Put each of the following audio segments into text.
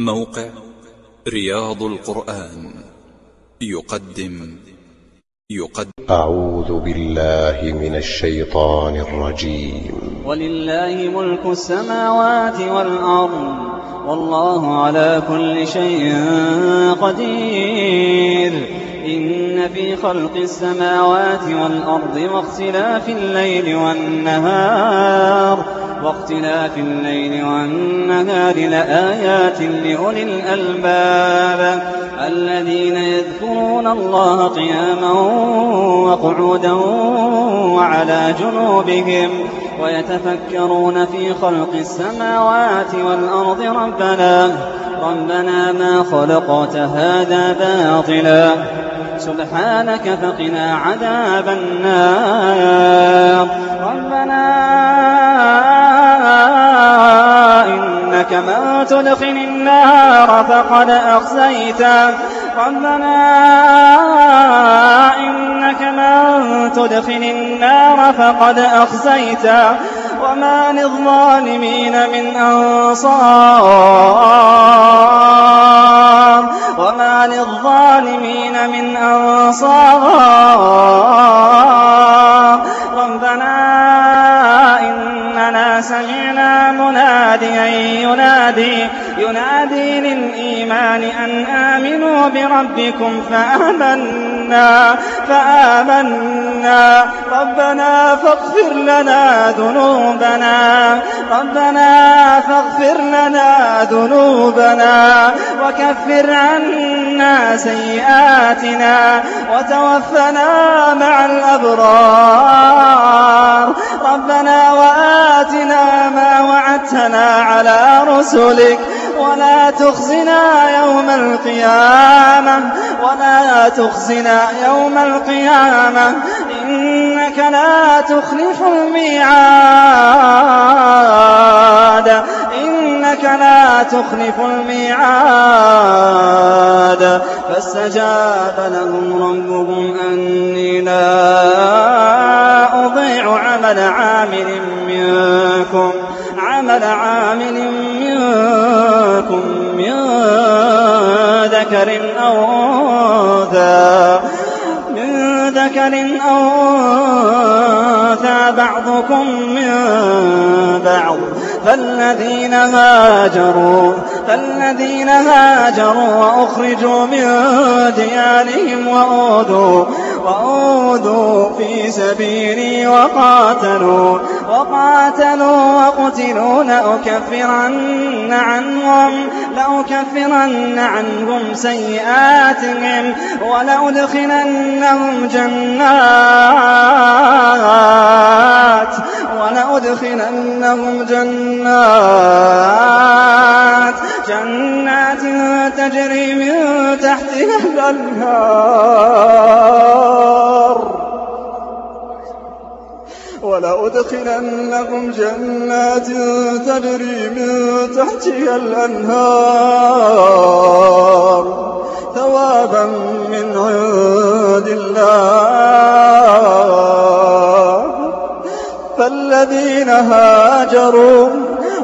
موقع رياض القرآن. يقدم. يقدم. أعوذ بالله من الشيطان الرجيم. ولله ملك السماوات والأرض. والله على كل شيء قدير. إن في خلق السماوات والأرض واختلاف الليل والنهار. واختلاف الليل والنهار لآيات لأولي الألباب الذين يذكرون الله قياما وقعودا وعلى جنوبهم ويتفكرون في خلق السماوات والأرض ربنا ربنا ما خلقت هذا باطلا سبحانك فقنا عذاب النار ربنا إنك من تدخل النار فقد أخزيته ربنا إنك من تدخل النار فقد أخزيته وما للظالمين من أنصار. وما للظالمين من أنصار. ربنا إننا سمعنا مناديا ينادي للإيمان أن آمنوا بربكم فآمنا فآمنا. ربنا فاغفر لنا ذنوبنا. ربنا فاغفر لنا ذنوبنا. وكفر عنا سيئاتنا. وتوفنا مع الأبرار. ربنا وآتنا ما وعدتنا على رسلك. ولا تخزنا يوم القيامة ولا تخزنا يوم القيامة إنك لا تخلف الميعاد. إنك لا تخلف الميعاد. فاستجاب لهم ربهم أني ذكر أو أنثى. من ذكر أو أنثى بعضكم من بعض. فالذين هاجروا فالذين هاجروا وأخرجوا من ديارهم وأوذوا. وأوذوا في سبيلي وقاتلوا وقاتلوا وقتلوا لأكفرن عنهم لأكفرن عنهم سيئاتهم ولأدخلنهم جنات ولأدخلنهم جنات جنات تجري من تحتها الأنهار. ولأدخلنهم جنات تجري من تحتها الأنهار ثوابا من عند الله. فالذين هاجروا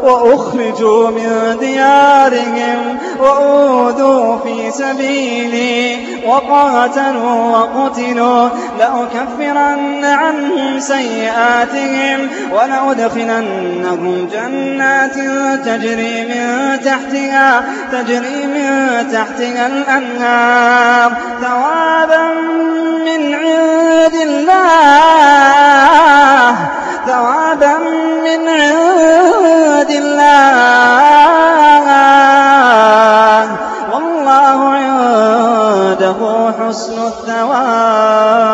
وأخرجوا من ديارهم وأوذوا في سبيلي وقاتلوا وقتلوا لأكفرن عنهم سيئاتهم ولأدخلنهم جنات تجري من تحتها تجري من تحتها الأنهار ثوابا من عند الله. والله عنده حسن الثواب.